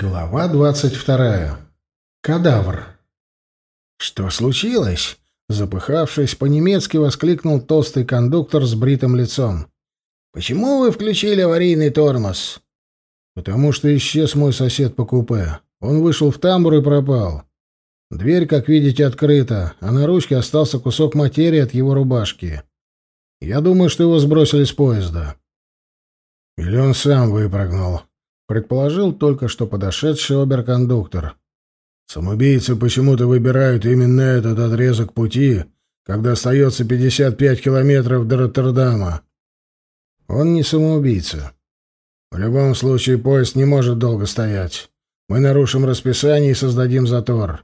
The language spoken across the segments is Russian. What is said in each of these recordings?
Глава двадцать вторая. Кадавр. «Что случилось?» — запыхавшись, по-немецки воскликнул толстый кондуктор с бритым лицом. «Почему вы включили аварийный тормоз?» «Потому что исчез мой сосед по купе. Он вышел в тамбур и пропал. Дверь, как видите, открыта, а на ручке остался кусок материи от его рубашки. Я думаю, что его сбросили с поезда». «Или он сам выпрыгнул», предположил только что подошедший оберкондуктор. Самоубийцы почему-то выбирают именно этот отрезок пути, когда остается 55 километров до Роттердама. Он не самоубийца. В любом случае поезд не может долго стоять. Мы нарушим расписание и создадим затор.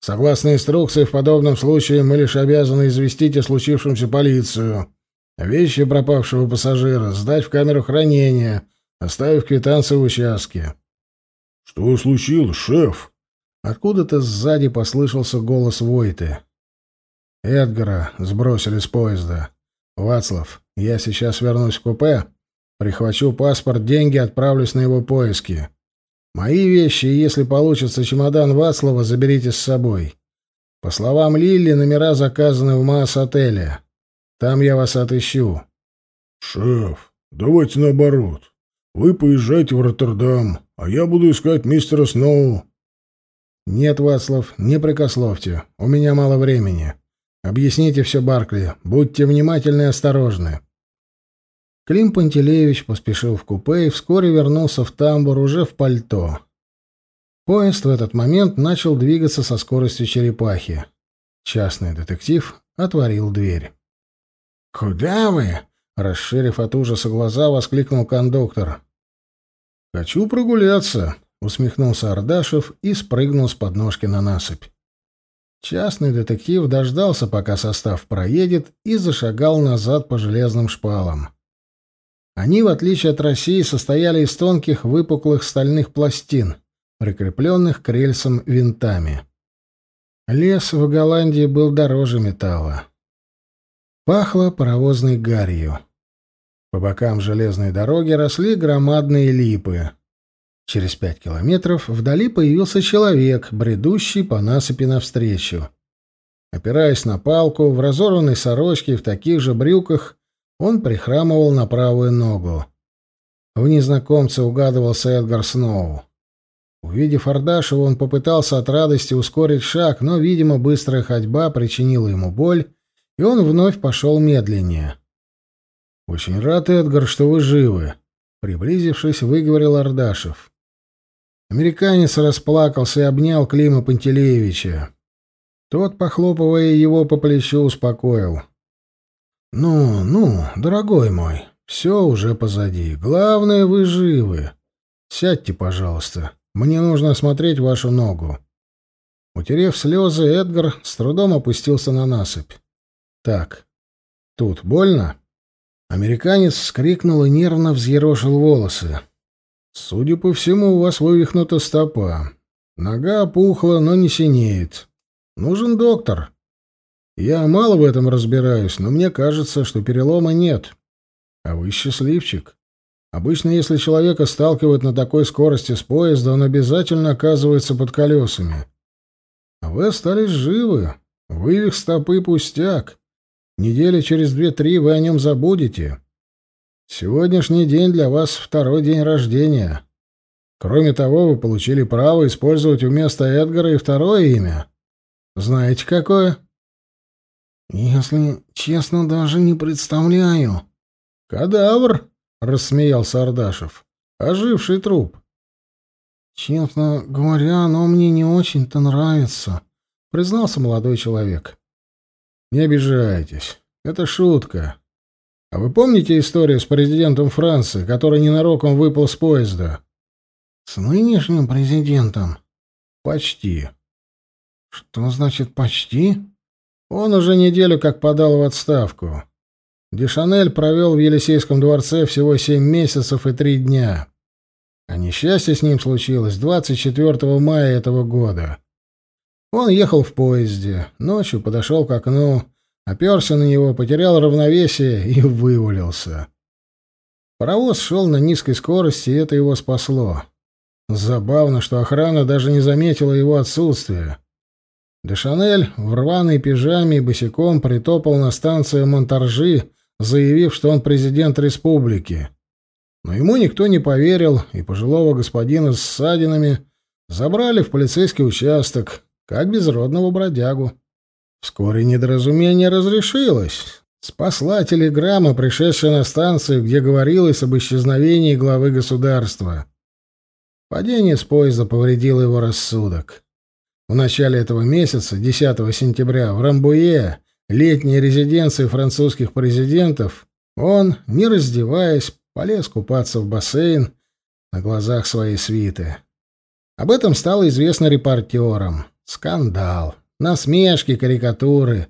Согласно инструкции, в подобном случае мы лишь обязаны известить о случившемся полицию, вещи пропавшего пассажира сдать в камеру хранения — оставив квитанцию в участке. «Что случилось, шеф?» Откуда-то сзади послышался голос Войты. «Эдгара сбросили с поезда. Вацлав, я сейчас вернусь в купе, прихвачу паспорт, деньги, отправлюсь на его поиски. Мои вещи и, если получится, чемодан Вацлава заберите с собой. По словам Лилли, номера заказаны в МАС-отеле. Там я вас отыщу». «Шеф, давайте наоборот. Вы поезжайте в Роттердам, а я буду искать мистера Сноу. Нет, Вацлав, не прикословьте. У меня мало времени. Объясните все Баркли. Будьте внимательны и осторожны. Клим Пантелеевич поспешил в купе и вскоре вернулся в тамбур уже в пальто. Поезд в этот момент начал двигаться со скоростью черепахи. Частный детектив отворил дверь. «Куда вы?» — расширив от ужаса глаза, воскликнул кондуктор. «Хочу прогуляться», — усмехнулся Ардашев и спрыгнул с подножки на насыпь. Частный детектив дождался, пока состав проедет, и зашагал назад по железным шпалам. Они, в отличие от России, состояли из тонких выпуклых стальных пластин, прикрепленных к рельсам винтами. Лес в Голландии был дороже металла. Пахло паровозной гарью. По бокам железной дороги росли громадные липы. Через пять километров вдали появился человек, бредущий по насыпи навстречу. Опираясь на палку, в разорванной сорочке и в таких же брюках, он прихрамывал на правую ногу. В незнакомце угадывался Эдгар Сноу. Увидев Ардашева, он попытался от радости ускорить шаг, но, видимо, быстрая ходьба причинила ему боль, и он вновь пошел медленнее. «Очень рад, Эдгар, что вы живы», — приблизившись, выговорил Ардашев. Американец расплакался и обнял Клима Пантелеевича. Тот, похлопывая его по плечу, успокоил. «Ну, ну, дорогой мой, все уже позади. Главное, вы живы. Сядьте, пожалуйста. Мне нужно осмотреть вашу ногу». Утерев слезы, Эдгар с трудом опустился на насыпь. «Так, тут больно?» Американец вскрикнул и нервно взъерошил волосы. «Судя по всему, у вас вывихнута стопа. Нога опухла, но не синеет. Нужен доктор. Я мало в этом разбираюсь, но мне кажется, что перелома нет. А вы счастливчик. Обычно, если человека сталкивают на такой скорости с поезда, он обязательно оказывается под колесами. А вы остались живы. Вывих стопы пустяк. Недели через две-три вы о нем забудете. Сегодняшний день для вас второй день рождения. Кроме того, вы получили право использовать вместо Эдгара и второе имя. Знаете, какое? Если честно, даже не представляю. Кадавр, рассмеялся Ардашев. Оживший труп. Честно говоря, оно мне не очень-то нравится, признался молодой человек. Не обижайтесь. Это шутка. А вы помните историю с президентом Франции, который ненароком выпал с поезда? С нынешним президентом? Почти. Что значит почти? Он уже неделю как подал в отставку. Дешанель провел в Елисейском дворце всего семь месяцев и три дня. А несчастье с ним случилось 24 мая этого года. Он ехал в поезде, ночью подошел к окну, оперся на него, потерял равновесие и вывалился. Паровоз шел на низкой скорости, и это его спасло. Забавно, что охрана даже не заметила его отсутствия. Дешанель в рваной пижаме и босиком притопал на станцию Монтаржи, заявив, что он президент республики. Но ему никто не поверил, и пожилого господина с ссадинами забрали в полицейский участок, как безродного бродягу. Вскоре недоразумение разрешилось. Спасла телеграмма, пришедшая на станцию, где говорилось об исчезновении главы государства. Падение с поезда повредило его рассудок. В начале этого месяца, 10 сентября, в Рамбуе, летней резиденции французских президентов, он, не раздеваясь, полез купаться в бассейн на глазах своей свиты. Об этом стало известно репортерам. Скандал, насмешки, карикатуры.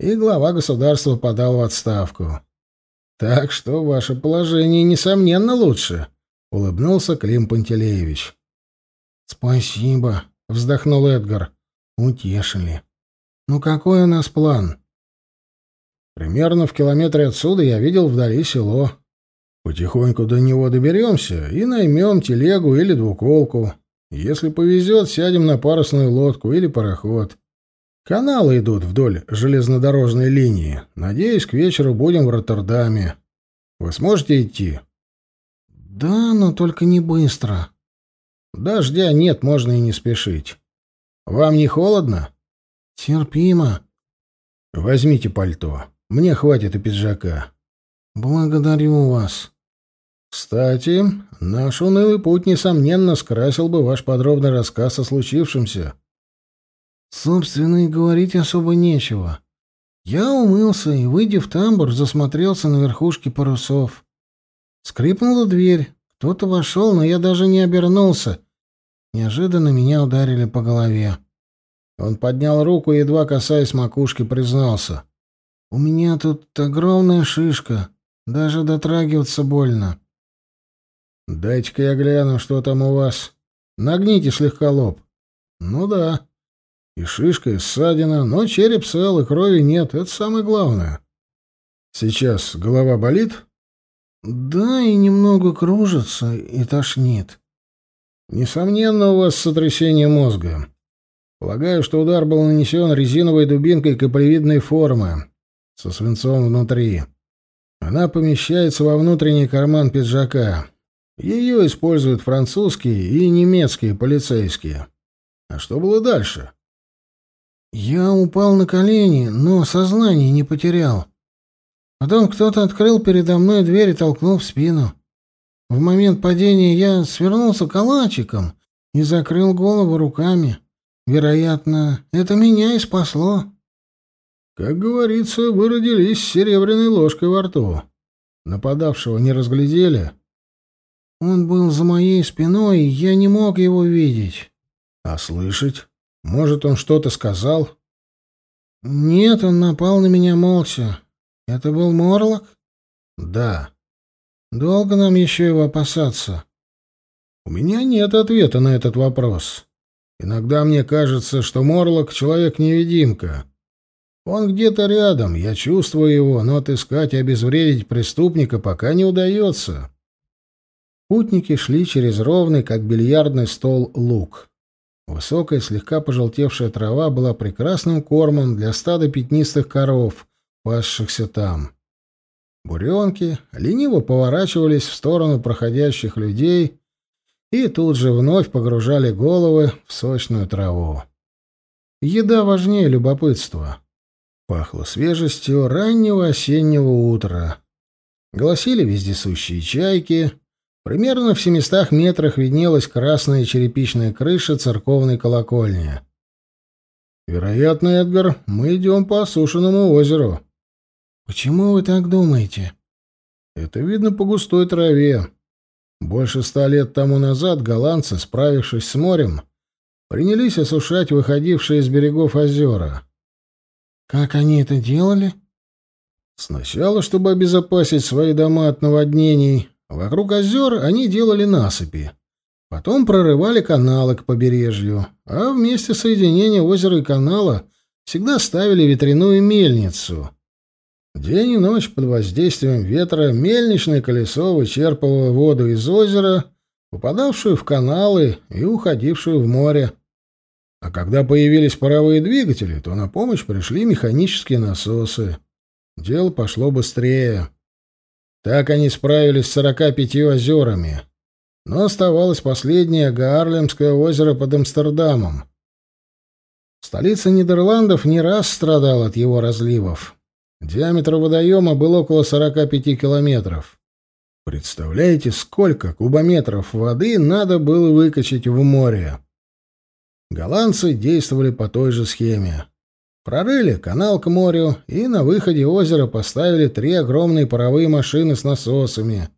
И глава государства подал в отставку. Так что ваше положение, несомненно, лучше, — улыбнулся Клим Пантелеевич. — Спасибо, — вздохнул Эдгар. — Утешили. Ну какой у нас план? Примерно в километре отсюда я видел вдали село. Потихоньку до него доберемся и наймем телегу или двуколку. Если повезет, сядем на парусную лодку или пароход. Каналы идут вдоль железнодорожной линии. Надеюсь, к вечеру будем в Роттердаме. Вы сможете идти? Да, но только не быстро. Дождя нет, можно и не спешить. Вам не холодно? Терпимо. Возьмите пальто. Мне хватит и пиджака. Благодарю вас. Кстати, наш унылый путь, несомненно, скрасил бы ваш подробный рассказ о случившемся. Собственно, и говорить особо нечего. Я умылся и, выйдя в тамбур, засмотрелся на верхушки парусов. Скрипнула дверь. Кто-то вошел, но я даже не обернулся, Неожиданно меня ударили по голове. Он поднял руку и, едва касаясь макушки, признался. «У меня тут огромная шишка. Даже дотрагиваться больно». «Дайте-ка я гляну, что там у вас. Нагните слегка лоб». «Ну да. И шишка, и ссадина, но череп цел, и крови нет. Это самое главное. Сейчас голова болит?» «Да, и немного кружится, и тошнит». Несомненно, у вас сотрясение мозга. Полагаю, что удар был нанесен резиновой дубинкой каплевидной формы со свинцом внутри. Она помещается во внутренний карман пиджака. Ее используют французские и немецкие полицейские. А что было дальше? Я упал на колени, но сознание не потерял. Потом кто-то открыл передо мной дверь и толкнул в спину. В момент падения я свернулся калачиком и закрыл голову руками. Вероятно, это меня и спасло. Как говорится, вы родились с серебряной ложкой во рту. Нападавшего не разглядели. Он был за моей спиной, и я не мог его видеть. А слышать? Может, он что-то сказал? Нет, он напал на меня молча. Это был Морлок? Да. Долго нам еще его опасаться? У меня нет ответа на этот вопрос. Иногда мне кажется, что Морлок — человек-невидимка. Он где-то рядом, я чувствую его, но отыскать и обезвредить преступника пока не удается. Путники шли через ровный, как бильярдный стол, луг. Высокая, слегка пожелтевшая трава была прекрасным кормом для стада пятнистых коров, пасшихся там. Буренки лениво поворачивались в сторону проходящих людей и тут же вновь погружали головы в сочную траву. Еда важнее любопытства. Пахло свежестью раннего осеннего утра. Голосили вездесущие чайки. Примерно в семистах метрах виднелась красная черепичная крыша церковной колокольни. «Вероятно, Эдгар, мы идем по осушенному озеру», «Почему вы так думаете?» «Это видно по густой траве. Больше ста лет тому назад голландцы, справившись с морем, принялись осушать выходившие из берегов озера». «Как они это делали?» «Сначала, чтобы обезопасить свои дома от наводнений, вокруг озер они делали насыпи». Потом прорывали каналы к побережью, а вместе соединения озера и канала всегда ставили ветряную мельницу, День и ночь под воздействием ветра мельничное колесо вычерпывало воду из озера, попадавшую в каналы и уходившую в море. А когда появились паровые двигатели, то на помощь пришли механические насосы. Дело пошло быстрее. Так они справились с 45 озерами. Но оставалось последнее Гаарлемское озеро под Амстердамом. Столица Нидерландов не раз страдала от его разливов. Диаметр водоема был около 45 километров. Представляете, сколько кубометров воды надо было выкачать в море? Голландцы действовали по той же схеме. Прорыли канал к морю и на выходе озера поставили три огромные паровые машины с насосами,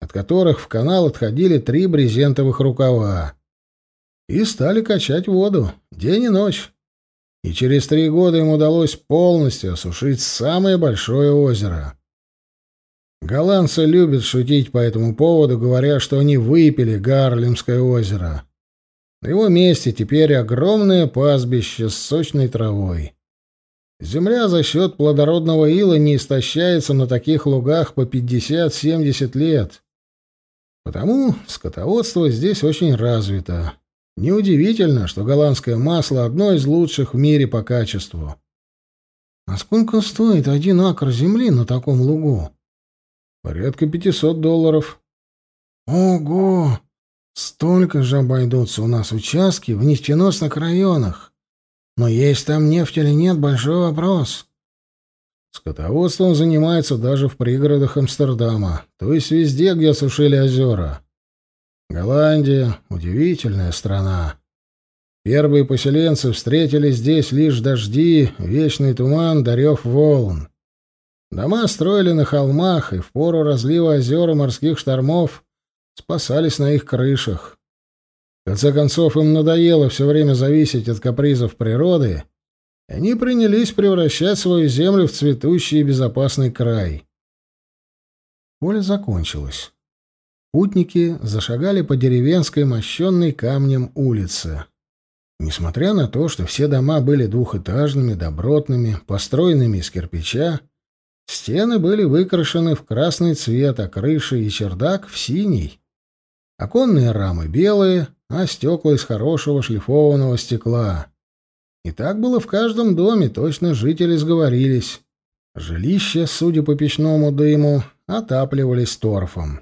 от которых в канал отходили три брезентовых рукава. И стали качать воду день и ночь. И через три года им удалось полностью осушить самое большое озеро. Голландцы любят шутить по этому поводу, говоря, что они выпили Гарлемское озеро. На его месте теперь огромное пастбище с сочной травой. Земля за счет плодородного ила не истощается на таких лугах по 50-70 лет. Потому скотоводство здесь очень развито. Неудивительно, что голландское масло одно из лучших в мире по качеству. А сколько стоит один акр земли на таком лугу? Порядка 500 долларов. Ого! Столько же обойдутся у нас участки в нефтеносных районах. Но есть там нефть или нет, большой вопрос. Скотоводством занимается даже в пригородах Амстердама, то есть везде, где сушили озера. Голландия — удивительная страна. Первые поселенцы встретили здесь лишь дожди, вечный туман, дарев волн. Дома строили на холмах, и в пору разлива озер морских штормов спасались на их крышах. Конце концов, им надоело все время зависеть от капризов природы, они принялись превращать свою землю в цветущий и безопасный край. Поле закончилось. Путники зашагали по деревенской, мощенной камнем улице. Несмотря на то, что все дома были двухэтажными, добротными, построенными из кирпича, стены были выкрашены в красный цвет, а крыши и чердак — в синий. Оконные рамы белые, а стекла из хорошего шлифованного стекла. И так было в каждом доме, точно жители сговорились. Жилища, судя по печному дыму, отапливались торфом.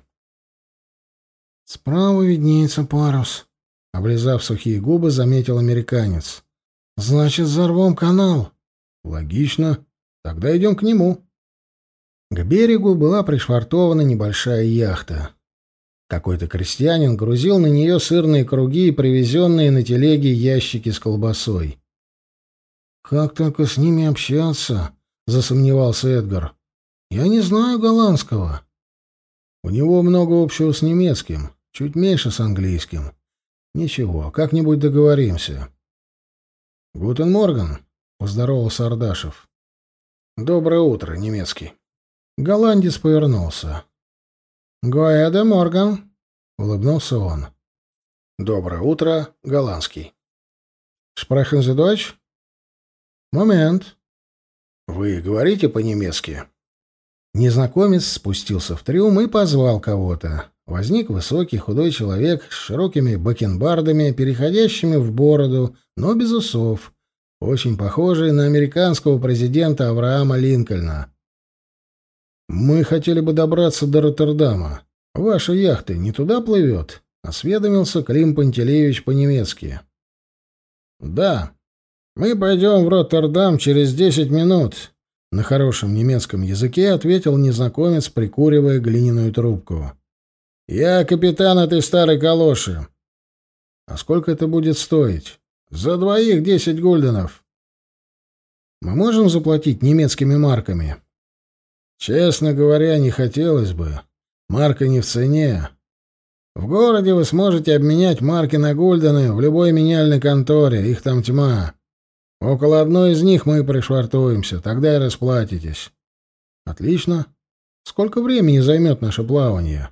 «Справа виднеется парус», — облизав сухие губы, заметил американец. «Значит, взорвем канал». «Логично. Тогда идем к нему». К берегу была пришвартована небольшая яхта. Какой-то крестьянин грузил на нее сырные круги и привезенные на телеге ящики с колбасой. «Как только с ними общаться?» — засомневался Эдгар. «Я не знаю голландского». «У него много общего с немецким, чуть меньше с английским. Ничего, как-нибудь договоримся». «Гутен Морган», — поздоровался Ардашев. «Доброе утро, немецкий». Голландец повернулся. «Гоэде Морган», — улыбнулся он. «Доброе утро, голландский». «Sprechen Sie Deutsch?» «Момент». «Вы говорите по-немецки?» Незнакомец спустился в трюм и позвал кого-то. Возник высокий худой человек с широкими бакенбардами, переходящими в бороду, но без усов, очень похожий на американского президента Авраама Линкольна. «Мы хотели бы добраться до Роттердама. Ваша яхта не туда плывет?» — осведомился Клим Пантелеевич по-немецки. «Да. Мы пойдем в Роттердам через десять минут», — на хорошем немецком языке ответил незнакомец, прикуривая глиняную трубку. «Я капитан этой старой калоши». «А сколько это будет стоить?» «За двоих десять гульденов». «Мы можем заплатить немецкими марками?» Честно говоря, не хотелось бы. Марка не в цене. В городе вы сможете обменять марки на гульдены в любой меняльной конторе, их там тьма. Около одной из них мы пришвартуемся, тогда и расплатитесь. Отлично. Сколько времени займет наше плавание?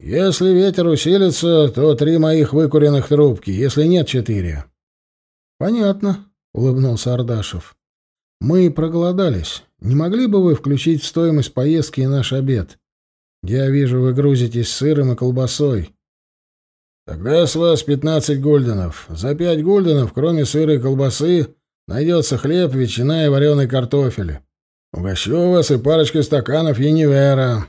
Если ветер усилится, то три моих выкуренных трубки, если нет, четыре. Понятно, улыбнулся Ардашев. Мы проголодались. Не могли бы вы включить в стоимость поездки и наш обед? Я вижу, вы грузитесь сыром и колбасой. Тогда с вас пятнадцать гульденов. За пять гульденов, кроме сыра и колбасы, найдется хлеб, ветчина и вареный картофель. Угощу вас и парочкой стаканов Енивера.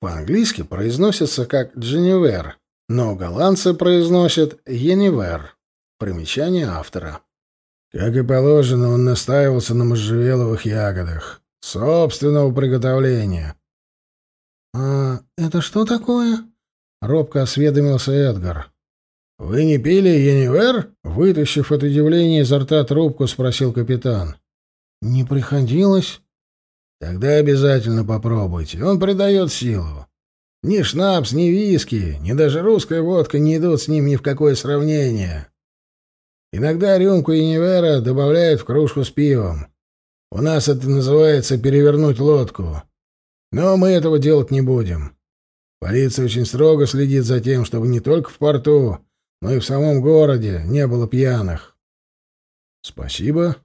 По-английски произносится как «дженевер», но голландцы произносят «енивер». Примечание автора. Как и положено, он настаивался на можжевеловых ягодах. Собственного приготовления. «А это что такое?» — робко осведомился Эдгар. «Вы не пили Енивер?» — вытащив от удивления изо рта трубку, спросил капитан. «Не приходилось». «Тогда обязательно попробуйте. Он придает силу. Ни шнапс, ни виски, ни даже русская водка не идут с ним ни в какое сравнение. Иногда рюмку Енивера добавляют в кружку с пивом. У нас это называется перевернуть лодку. Но мы этого делать не будем. Полиция очень строго следит за тем, чтобы не только в порту, но и в самом городе не было пьяных. Спасибо.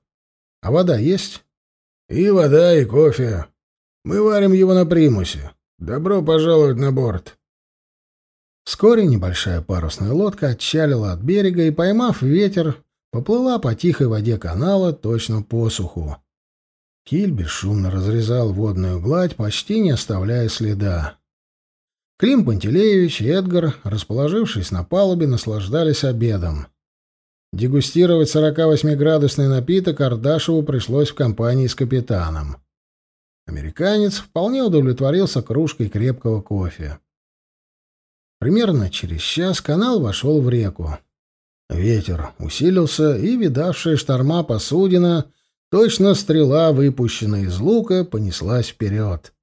А вода есть? И вода, и кофе. Мы варим его на примусе. Добро пожаловать на борт. Вскоре небольшая парусная лодка отчалила от берега и, поймав ветер, поплыла по тихой воде канала точно по суху. Киль бесшумно разрезал водную гладь, почти не оставляя следа. Клим Пантелеевич и Эдгар, расположившись на палубе, наслаждались обедом. Дегустировать 48-градусный напиток Ардашеву пришлось в компании с капитаном. Американец вполне удовлетворился кружкой крепкого кофе. Примерно через час канал вошел в реку. Ветер усилился, и видавшая шторма посудина Точно стрела, выпущенная из лука, понеслась вперед.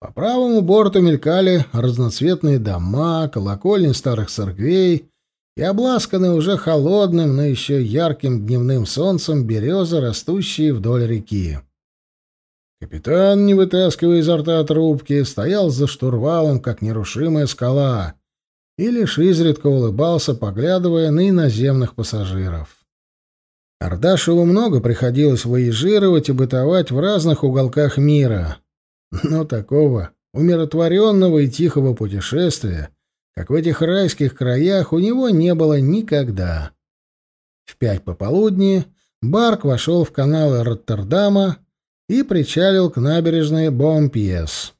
По правому борту мелькали разноцветные дома, колокольни старых церквей и обласканные уже холодным, но еще ярким дневным солнцем березы, растущие вдоль реки. Капитан, не вытаскивая изо рта трубки, стоял за штурвалом, как нерушимая скала, и лишь изредка улыбался, поглядывая на иноземных пассажиров. Ардашеву много приходилось выезжировать и бытовать в разных уголках мира. Но такого умиротворенного и тихого путешествия, как в этих райских краях, у него не было никогда. В пять пополудни Барк вошел в канал Роттердама и причалил к набережной Бомпьес.